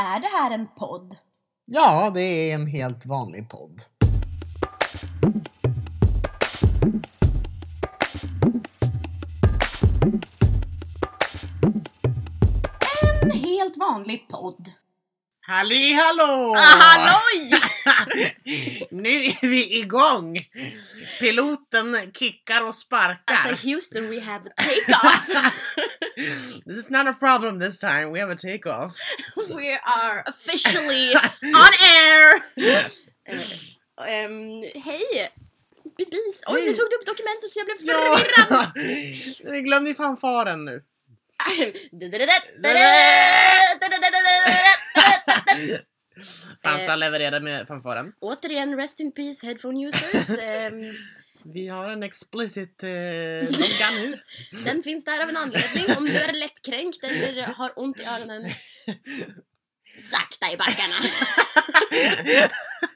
Är det här en podd? Ja, det är en helt vanlig podd. En helt vanlig podd. Halli hallå! Halloj! nu är vi igång! Piloten kickar och sparkar. Alltså Houston, we have a take-off. this is not a problem this time, we have a take-off. we are officially on air! Ehm, Hej! Bibis. Oj, nu tog du upp dokumentet så jag blev Ja. förvirrad. Vi glömde ju fanfaren nu. Fansa Eh. levererade med fanfaren. Återigen, rest in peace headphone users. Vi har en explicit eh, logga nu. Den finns där av en anledning. Om du är lättkränkt eller har ont i öronen, sakta i backarna.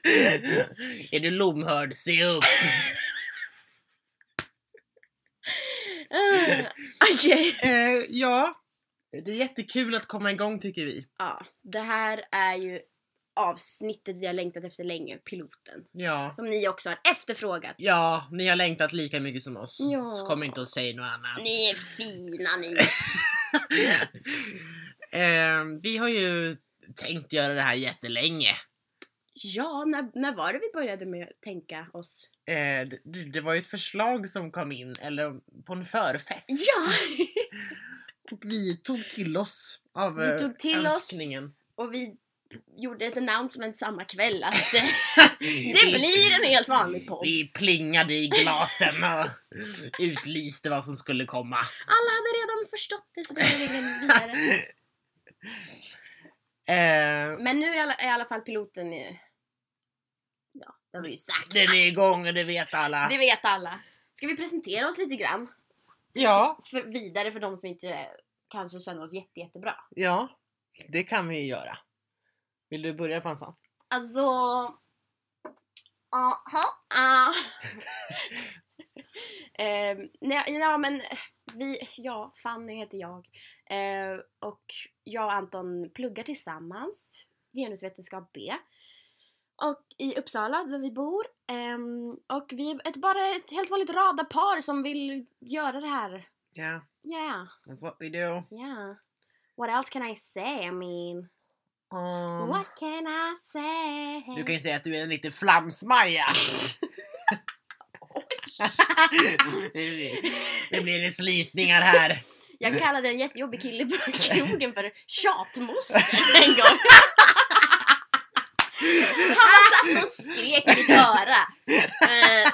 är du lomhörd, se upp! Uh, Okej. Eh, ja, det är jättekul att komma igång tycker vi. Ja, det här är ju avsnittet vi har längtat efter länge, piloten. Ja. Som ni också har efterfrågat. Ja, ni har längtat lika mycket som oss. Ja. Så kom inte och säg något annat. Ni är fina ni. eh, vi har ju tänkt göra det här jättelänge. Ja, när, när var det vi började med att tänka oss? Eh, det, det var ju ett förslag som kom in, eller på en förfest. Ja! Och vi tog till oss av Vi eh, tog till oss. önskningen. Och vi gjorde ett announcement samma kväll att det blir en helt vanlig podd. Vi plingade i glasen och utlyste vad som skulle komma. Alla hade redan förstått det så det blev ingen vidare. Eh, Men nu är i alla, är i alla fall piloten... eh, Ja, det har vi ju sagt. den är igång och det vet alla. Det vet alla. Ska vi presentera oss lite grann? Ja, För, vidare för de som inte kanske känner oss jätte, jättebra. ja, det kan vi göra. Vill du börja Fansan? Alltså... Aha, ah. Ehm, nej, ja men vi, ja, Fanny heter jag. Eh, och jag och Anton pluggar tillsammans genusvetenskap B. Och i Uppsala där vi bor. Ehm, och vi är ett, bara ett helt vanligt radarpar som vill göra det här. Ja, Yeah, that's what we do. yeah. What else can I say? I mean, Um, what can I say? du kan ju säga att du är en riktig flamsmaja. det blir slitningar här. Jag kallade en jättejobbig kille på krogen för tjatmoster en gång. Han bara satt och skrek i mitt öra.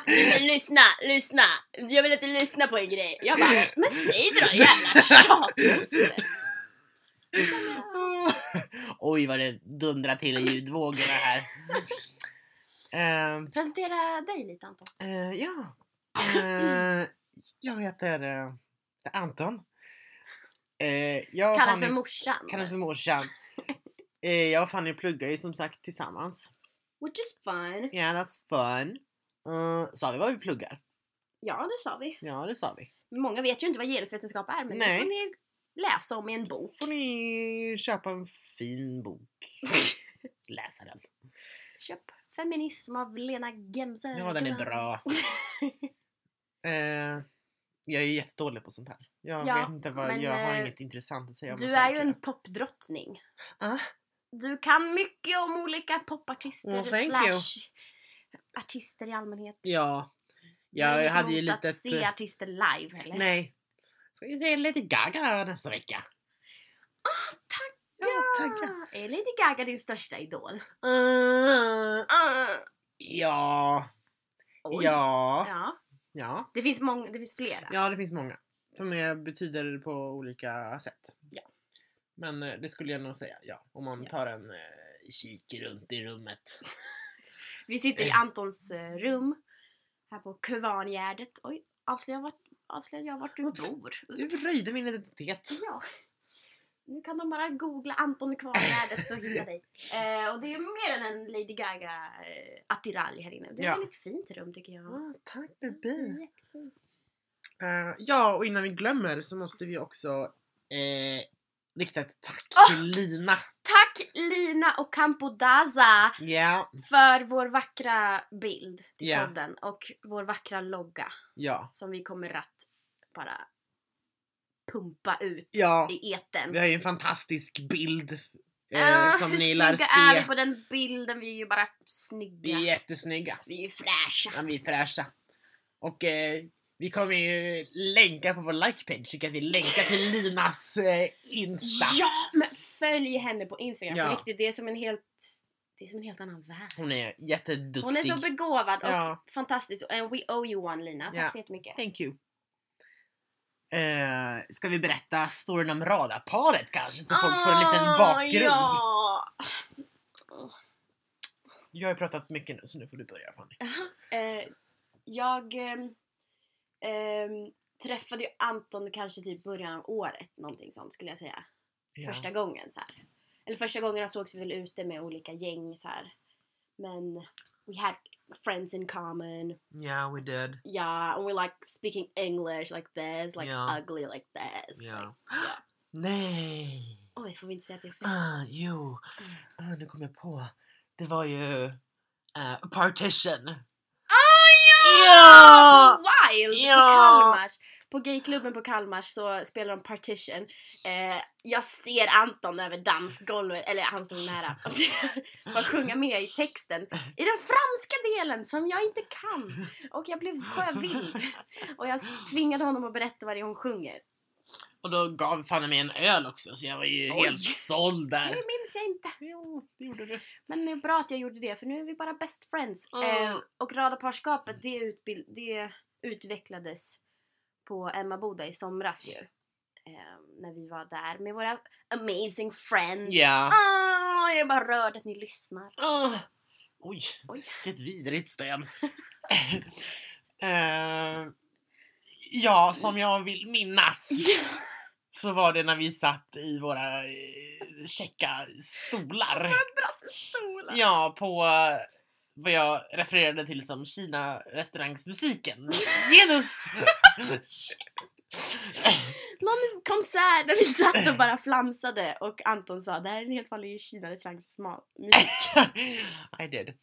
Men lyssna, lyssna. Jag vill inte lyssna på en grej. Jag bara, men säg det då jävla tjatmoster. Oj vad det dundrar till i ljudvågorna här. Ehm, Presentera dig lite Anton. eh, ja. Eh, jag heter Anton. Jag Kallas Fanny- för morsan. Kallas för morsan. Jag och Fanny pluggar ju som sagt tillsammans. Which is fun. Yeah, that's fun. Uh, sa vi vad vi pluggar? Ja, det sa vi. Ja, det sa vi. Många vet ju inte vad genusvetenskap är, men Nej. det får ni läsa om i en bok. får ni köpa en fin bok. Läsa den. Köp Feminism av Lena Gemse. Ja, den är bra. Eh, jag är jättedålig på sånt här. Jag Ja, vet inte vad, men, jag har eh, inget intressant att säga om Du mig är ju en popdrottning. Ah. Du kan mycket om olika popartister Oh, thank slash you. artister i allmänhet. Ja. Jag har Jag inget hade ju emot att litet... se eh, artister live heller. Nej. Ska vi se Lady Gaga nästa vecka? Tack! Ja, tackar. Är Lady Gaga din största idol? Uh, Uh. ja. Oj. Ja. ja. Ja. Det finns många, det finns flera. Ja, det finns många. Som är, betyder på olika sätt. Ja. Men eh, det skulle jag nog säga, ja. Om man Ja. tar en eh, kik runt i rummet. Vi sitter i Antons eh, rum. Här på Kvarngärdet. Oj, avslöjar vart, avslöjar jag vart du Oops. bor. Du röjde min identitet. Ja. Nu kan de bara googla Anton Kvarngärdet och hitta dig. Eh, och det är mer än en Lady Gaga eh, här inne. Det är Ja. ett väldigt fint rum tycker jag. Ah, tack baby. jättefint. Eh, ja, och innan vi glömmer så måste vi också eh, rikta ett tack Åh! till Lina. Tack Lina och Campo Daza Ja, för vår vackra bild till Ja. podden och vår vackra logga ja. som vi kommer att bara pumpa ut Ja. i etern. Vi har ju en fantastisk bild eh, Ah, som hur ni lär snygga är vi se. på den bilden? Vi är ju bara snygga. Vi är jättesnygga. Vi är ju fräscha. Ja, vi är fräscha. Och eh, vi kommer ju länka på vår like-page, så att vi länkar till Linas eh, Insta. Ja, men följ henne på Instagram. Ja. På riktigt, det är som en helt, det är som en helt annan värld. Hon är jätteduktig. Hon är så begåvad och Ja. fantastisk. And we owe you one Lina. Tack Ja. så jättemycket. Thank you. Eh, ska vi berätta storyn om radarparet kanske, så folk får en liten Ah, bakgrund? Ja. Jag har ju pratat mycket nu, så nu får du börja Fanny. Eh, jag ehm, ehm, träffade ju Anton kanske typ början av året, någonting sånt skulle jag säga. Ja. Första gången så här. Eller första gången sågs vi väl ute med olika gäng så här. Men we had friends in common. Yeah, we did. Yeah, and we like speaking English like this, like Ja. ugly like this. Ja. Like, ja. Nej! Oj, får vi inte säga att det är fel? Ah, jo, ah, nu kom jag på. Det var ju eh, Partition. Ja! Wild! Ja! På Kalmars. På gayklubben på Kalmars så spelar de Partition. Eh, jag ser Anton över dansgolvet, eller han står nära, bara sjunga med i texten. I den franska delen som jag inte kan. Och jag blev sjövild. Och jag tvingade honom att berätta vad det är hon sjunger. Och då gav Fanny mig en öl också, så jag var ju Oj. helt såld Det där. minns jag inte. Jo, det gjorde du. Men det är bra att jag gjorde det för nu är vi bara best friends. Mm. Eh, och radarparskapet det, utbild- det utvecklades på Emma Boda i somras ju. Eh, när vi var där med våra amazing friends. Ja. Åh, jag är bara rörd att ni lyssnar. Ah. Oj, Oj. vilket vidrigt stön. Eh, ja, som jag vill minnas så var det när vi satt i våra uh, checka stolar. Brassestolar. Ja, på eh, vad jag refererade till som Kina-restaurangsmusiken. Genus! Någon konsert där vi satt och bara flamsade och Anton sa det här är en helt vanlig Kina-restaurangsmusik. I did.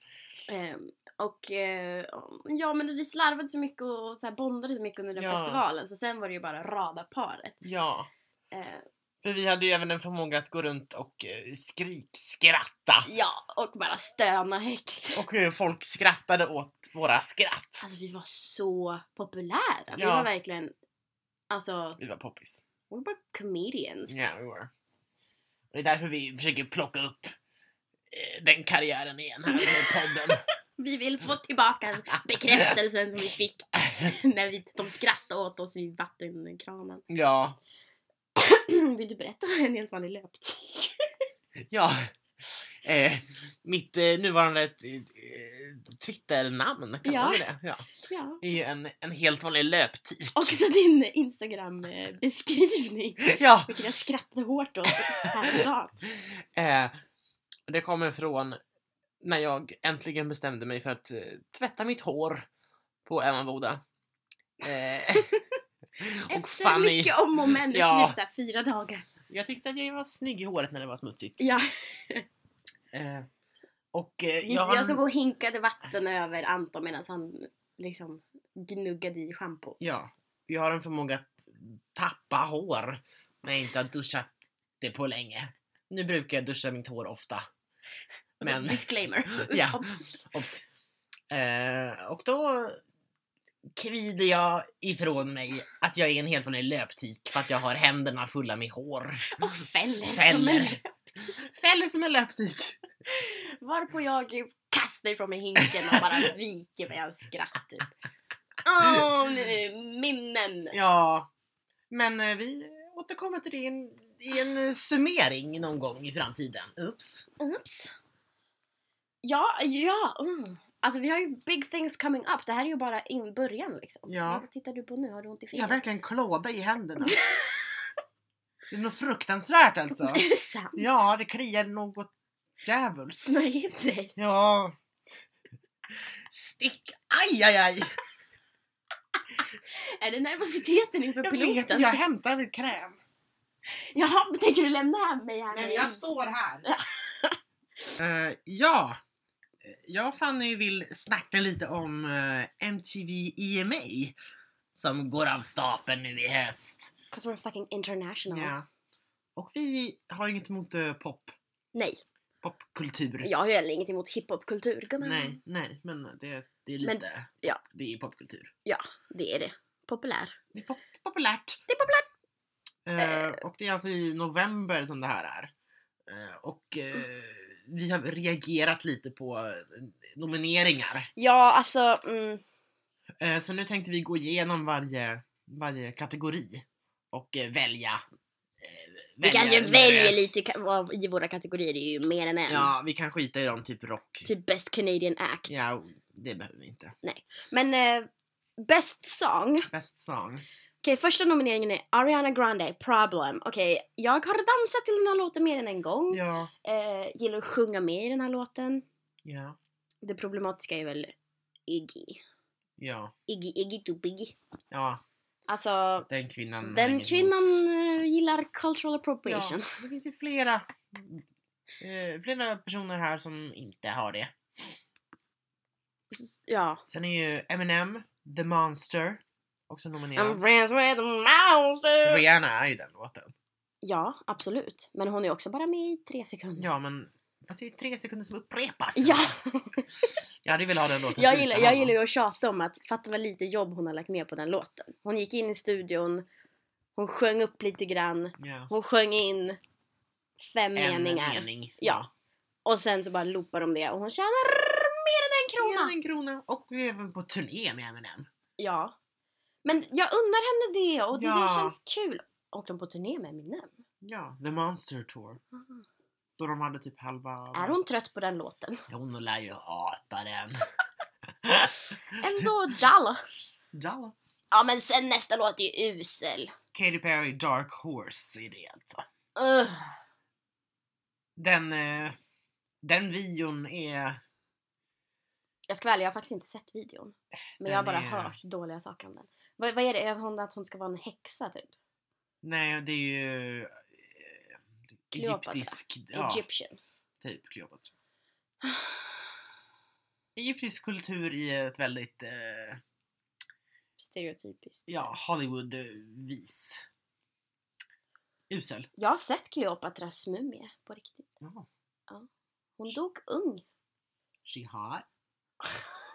Ehm, och eh, ja men vi slarvade så mycket och så här bondade så mycket under den Ja. festivalen så sen var det ju bara radarparet. Ja, Eh, för vi hade ju även en förmåga att gå runt och eh, skrikskratta. ja, och bara stöna högt. Och hur folk skrattade åt våra skratt. Alltså vi var så populära. Vi Ja. var verkligen, alltså, Vi var poppis. we were comedians. Ja, vi var. Och Det är därför vi försöker plocka upp eh, den karriären igen här med podden. Vi vill få tillbaka bekräftelsen som vi fick när vi, de skrattade åt oss i vattenkranen. ja, Vill du berätta om en helt vanlig löptid? ja. Eh, mitt eh, nuvarande eh, Twitter-namn, kan Ja. man det? Ja. Ja. är ju en, en helt vanlig löptik. Också din Instagram-beskrivning. Ja, Vilket jag skrattade hårt åt häromdagen. eh, det kommer från när jag äntligen bestämde mig för att eh, tvätta mitt hår på Emmaboda. Eh, och Efter mycket om och men, Ja. typ fyra dagar. Jag tyckte att jag var snygg i håret när det var smutsigt. Ja, Eh, och eh, jag, jag jag såg och hinkade vatten över Anton medan han liksom gnuggade i schampo. Ja, jag har en förmåga att tappa hår när jag inte har duschat det på länge. Nu brukar jag duscha mitt hår ofta. Men, Disclaimer. Ja. Obs. Eh, och då kvider jag ifrån mig att jag är en helt vanlig löptik för att jag har händerna fulla med hår. Och fäller. som Fäller. en- Fäller som en löptik. Varpå jag kastar ifrån mig hinken och bara viker mig av skratt typ. Åh, nu, minnen! Ja, men eh, vi återkommer till det i en, i en summering någon gång i framtiden. Oops. Oops. Ja, ja. Mm. Alltså vi har ju big things coming up. Det här är ju bara in början liksom. Ja. Vad tittar du på nu? Har du ont i Jag har fingret? verkligen klåda i händerna. Det är något fruktansvärt alltså. Är det sant? Ja, det kliar något djävulskt. Smörj in dig. Ja. Stick! Aj, aj, aj! Är det nervositeten inför Jag piloten? vet, jag hämtar kräm. Jaha, tänker du lämna mig här nu? jag står här. Eh, ja. Jag och Fanny vill snacka lite om eh, MTV EMA som går av stapeln nu i höst. 'Cause we're fucking international. Ja. Och vi har inget emot eh, pop. Nej, Popkultur. jag har ju heller inget emot hiphopkultur gumman. Nej, nej, men det, det är Men- lite... ja. Det är popkultur. Ja, det är det. Populär. Det är pop, populärt. Det är populärt! Eh, och det är alltså i november som det här är. Och eh, vi har reagerat lite på eh, nomineringar. Ja, alltså, mm, Eh, så nu tänkte vi gå igenom varje, varje kategori och eh, välja. Eh, vi välja kanske väljer röst. lite i våra kategorier, det är ju mer än en. Ja, vi kan skita i dem, typ rock. Typ Best Canadian Act. Ja, det behöver vi inte. Men eh, Best Song. Best song. Okej, första nomineringen är Ariana Grande, Problem. Okej, jag har dansat till den här låten mer än en gång. Ja. Eh, gillar att sjunga med i den här låten. Ja. Det problematiska är väl Iggy. Ja. Iggy, Iggy Dubiggy. Ja. Alltså, Den kvinnan. den kvinnan eh, gillar cultural appropriation. Ja, det finns ju flera, eh, flera personer här som inte har det. Ja. Sen är ju Eminem, The Monster, också I'm nominerad. friends with a monster! Rihanna är ju den låten. Ja, absolut. Men hon är också bara med i tre sekunder. Ja, men fast det är tre sekunder som upprepas. Ja. Jag hade velat ha den låten Jag gillar, jag gillar ju att tjata om att fatta vad lite jobb hon har lagt ner på den låten. Hon gick in i studion, hon sjöng upp lite grann, Ja. hon sjöng in fem En meningar. mening. Ja. Och sen så bara loopar de det och hon tjänar mer än en Krona. krona. En krona. Och vi är även på turné med Eminem. Ja. Men jag unnar henne det och det, det Ja. känns kul. Och de på turné med Eminem. Ja, The Monster Tour. Då de hade typ halva... Är hon trött på den låten? Hon lär ju hata den. Ändå jalla. Jalla. Ja men sen nästa låt är ju usel. Katy Perry, Dark Horse är det alltså. Ugh. Den, eh, den videon är... Jag ska välja, jag har faktiskt inte sett videon. Men jag har Den bara är- hört dåliga saker om den. Vad, vad är det? Är hon att hon ska vara en häxa typ? Nej, det är ju... Eh, Kleopatra. egyptisk... Ja, Egyptian. typ Kleopatra. Egyptisk kultur i ett väldigt, eh, Stereotypiskt. ja, Hollywood-vis. Usel. Jag har sett Kleopatras mumie på riktigt. Jaha. Hon dog ung. She hot.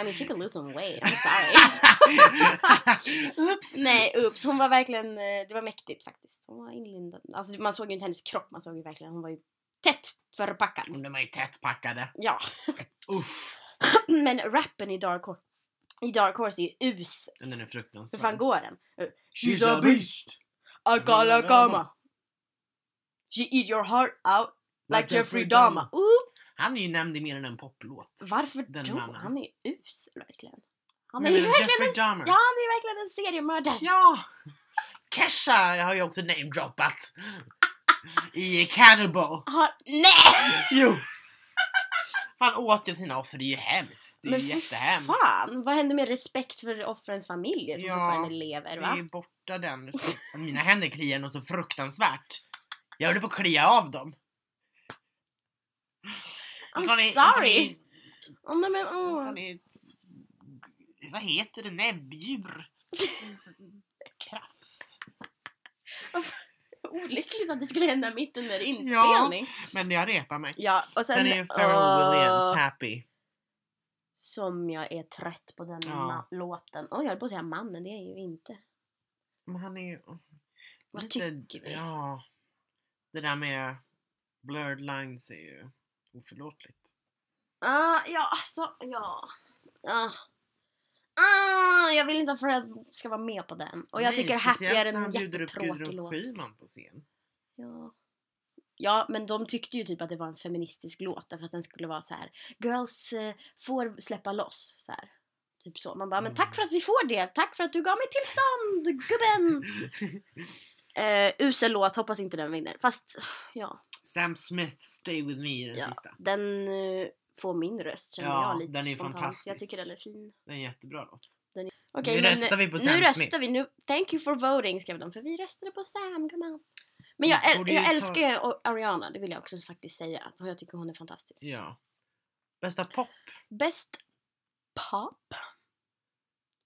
I mean she could lose some weight, I'm sorry. Oops! Nej, ups. Hon var verkligen, eh, det var mäktigt faktiskt. Hon var inlindad. Alltså man såg ju inte hennes kropp, man såg ju verkligen, hon var ju tätt förpackad. De är ju tättpackade. Ja. Usch! Men rappen i Dark Horse, i Dark Horse är ju us. Den är Hur fruktansvärd. fan går den? Eh, She's a beast! Akalakama. She eat your heart out like Jeffrey Dahmer. Han är ju nämnd i mer än en poplåt. Varför Den då? mannen. Han är usel verkligen. Han är ju det verkligen en, ja, han är verkligen en seriemördare. Ja! Kesha har ju också namedroppat. I Cannibal. Har, nej! Jo! Han åt ju sina offer, det är ju hemskt. Det är Men ju jättehemskt. fan, vad hände med respekt för offrens familjer som Ja, fortfarande lever Det va? är borta den. Mina händer kliar något så fruktansvärt. Jag höll på att klia av dem. I'm ni- sorry! Åh nej men åh. ni ett- Vad heter det? Näbbdjur? Krafs. Olyckligt att det skulle hända mitt under inspelning. Men jag repar mig. Ja, och sen... Sen är Pharrell åh, Williams happy. Som jag är trött på den Ja. låten. Oj, jag höll på att säga mannen, det är ju inte. Men han är ju... Vad lite- tycker vi? Ja. Det där med blurred lines är ju oförlåtligt. Ah, ja, alltså, ja. Ah. Ah, jag vill inte att Fred ska vara med på den. Och jag Nej, tycker Happy är en jättetråkig låt. Schyman på scen. Ja. ja, men de tyckte ju typ att det var en feministisk låt därför att den skulle vara så här. Girls eh, får släppa loss. Så här. Typ så. Man bara, men tack för att vi får det. Tack för att du gav mig tillstånd, gubben! Eh, usel låt, hoppas inte den vinner. Fast, ja. Sam Smith, Stay With Me är den ja sista. den... Eh, få min röst känner Ja, jag lite den är spontant. Jag fantastisk. tycker den är fin. Det är en jättebra låt. Okej, Nu men röstar vi på nu Sam röstar Smith. vi. Nu, thank you for voting skrev de för vi röstade på Sam, come on. Men jag, äl- jag ta- älskar ju O- Ariana, det vill jag också faktiskt säga. Jag tycker hon är fantastisk. Ja. Bästa pop? Bäst pop.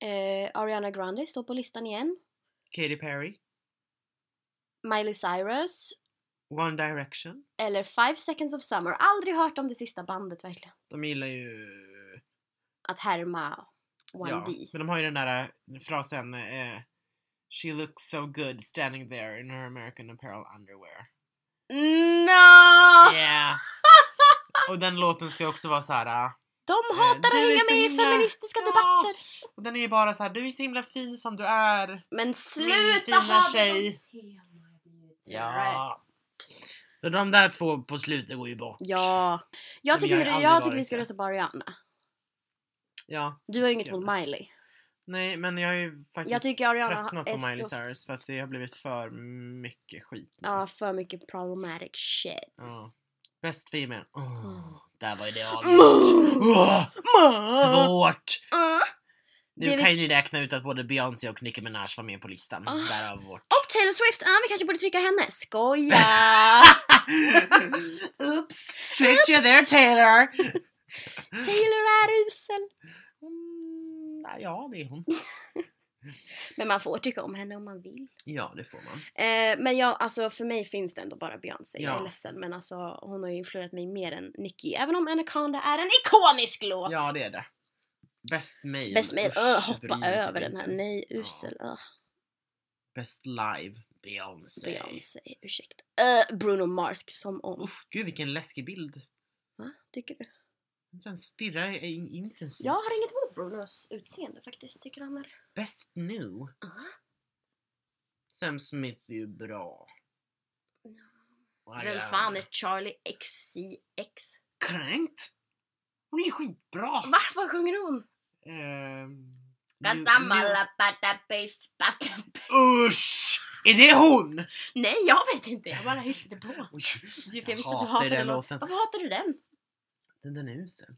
Eh, Ariana Grande står på listan igen. Katy Perry? Miley Cyrus. One Direction? Eller Five Seconds of Summer. Aldrig hört om det sista bandet verkligen. De gillar ju... Att härma 1D. Ja, men de har ju den där eh, frasen eh, She looks so good standing there in her American Apparel underwear. No! Yeah! Och den låten ska också vara så här. eh, De hatar att hänga med i feministiska Ja. debatter. Och den är ju bara så här, du är så himla fin som du är. Men sluta fina ha det tjej. som tema. Ja. Så de där två på slutet går ju bort. Ja. Jag tycker, jag jag tycker vi ska rösta på Ariana. Ja. Du har ju inget mot. Miley. Nej, men jag har ju faktiskt Jag tycker Ariana tröttnat på är Miley Cyrus för att det har blivit för mycket skit nu. Ja, för mycket problematic shit. Ja. Bäst female. Oh, Mm. Där var ju det Mm. avgjort. Åh, svårt! Nu Det kan visst- ju ni räkna ut att både Beyoncé och Nicki Minaj var med på listan. Ah. Därav vårt. Och Taylor Swift, ah, vi kanske borde trycka henne. Skoja! Oops! Tricked you there Taylor! Taylor är usel. Mm, ja, det är hon. Men man får tycka om henne om man vill. Ja, det får man. Eh, men jag, alltså för mig finns det ändå bara Beyoncé. Jag är Ja. ledsen men alltså hon har ju influerat mig mer än Nicki. Även om Anaconda är en ikonisk låt. Ja, det är det. Bäst mail. Bäst med Usch, öh, hoppa över den här. Nej, Ja. usel. öh. Bäst live. Beyoncé. Beyoncé, ursäkta. Uh, Bruno Mars som om. Usch, gud vilken läskig bild. Va? Tycker du? Den stirrar in- intensivt. Jag har inget emot Brunos utseende faktiskt. Tycker han är... Best new. Ah. Sam Smith är ju bra. Vem fan är Charlie XCX? Kränkt? Hon är ju skitbra! Va? Vad sjunger hon? Ehm, Cause nu- I'm nu- a patabase, patabase. Usch! Är det hon? Nej, jag vet inte. Jag bara hittade på. Oj, jag du hatar den låten. Varför hatar du den? Den, den är usel.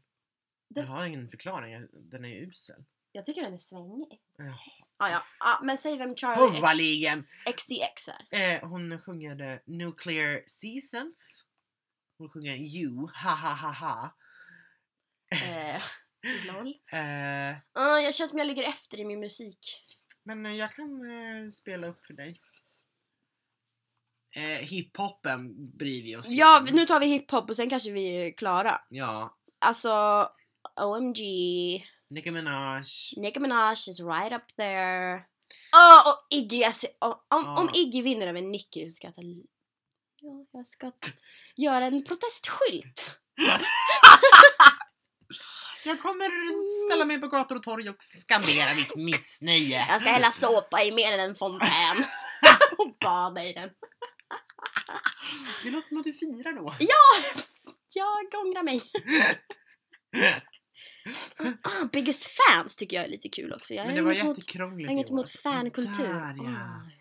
Den- Jag har ingen förklaring. jag- Den är usel. Jag tycker den är svängig. Jaha. Ah, ja, ah, men säg vem Charlie X, Hovaligen! XCX är. Eh, hon sjunger Nuclear Seasons. Hon sjunger You, ha ha ha ha. Eh, noll. Eh, Ah, jag känner som jag ligger efter i min musik. men eh, jag kan eh, spela upp för dig. Eh, hiphopen bryr vi oss Ja, om. nu tar vi hiphop och sen kanske vi är klara. Ja, Alltså, OMG. Nicki Minaj. Nicki Minaj is right up there. Oh, och Iggy, jag ser, om, om, Ja. om Iggy vinner över Nicki så ska jag ta... Ja, jag ska t- göra en protestskylt. Jag kommer ställa mig på gator och torg och skandera mitt missnöje. Jag ska hälla såpa i mer än en fontän. och bada i den. Det låter som att du firar då. Jag ångrar mig. Ah, biggest fans tycker jag är lite kul också. Jag Men är det var jättekrångligt i år. emot fankultur. Där ja. Ah.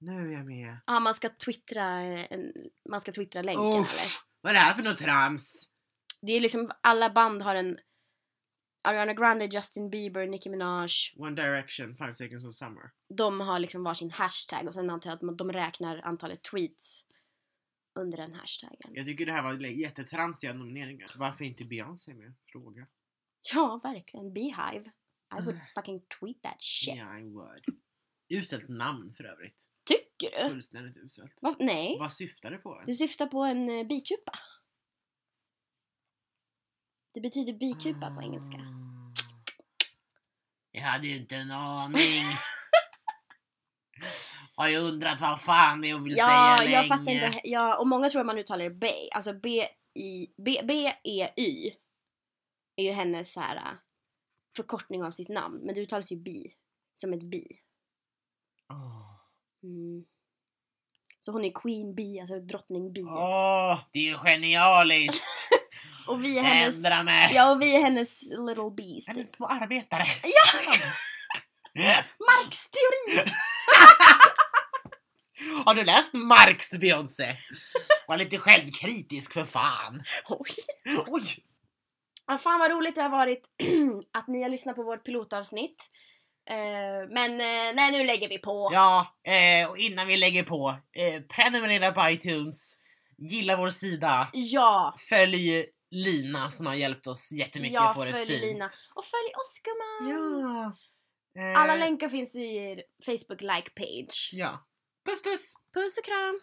Nu är jag med. Ja, man ska twittra, en, man ska twittra länken Oh, eller? vad är det här för något trams? Det är liksom, alla band har en Ariana Grande, Justin Bieber, Nicki Minaj. One Direction, Five Seconds of Summer. De har liksom varsin hashtag och sen antar jag att de räknar antalet tweets under den hashtaggen. Jag tycker det här var jättetramsiga nomineringar. Varför inte Beyoncé med? Fråga. Ja, verkligen. Beehive. I would fucking tweet that shit. Yeah, I would. Uselt namn för övrigt. Tycker du? Fullständigt uselt. Va? Nej. Vad syftar det på? Det syftar på en eh, bikupa. Det betyder bikupa på engelska. Jag hade ju inte en aning. Har ju undrat vad fan det vill Ja, säga jag länge. fattar inte. Ja, och många tror att man uttalar det B. Alltså B i B, B E Y är ju hennes så här äh, förkortning av sitt namn, men det uttalas ju bi som ett bi. Mm. Så hon är Queen Bee, alltså drottning biet. Åh, det är ju genialiskt! Och vi är hennes Ändra mig! Ja, och vi är hennes little bees. Hennes små arbetare. Ja! Marx teori! Har du läst Marx Beyoncé? Var lite självkritisk för fan. Oj. Oj! Ja, fan vad roligt det har varit att ni har lyssnat på vårt pilotavsnitt. Eh, men eh, nej, nu lägger vi på. Ja, eh, och innan vi lägger på, eh, prenumerera på iTunes, gilla vår sida, Ja, följ Lina som har hjälpt oss jättemycket Ja, att få det fint. Lina. och följ oss gumman! Ja. Eh, Alla länkar finns i Facebook like page. Ja. Puss puss! Puss och kram!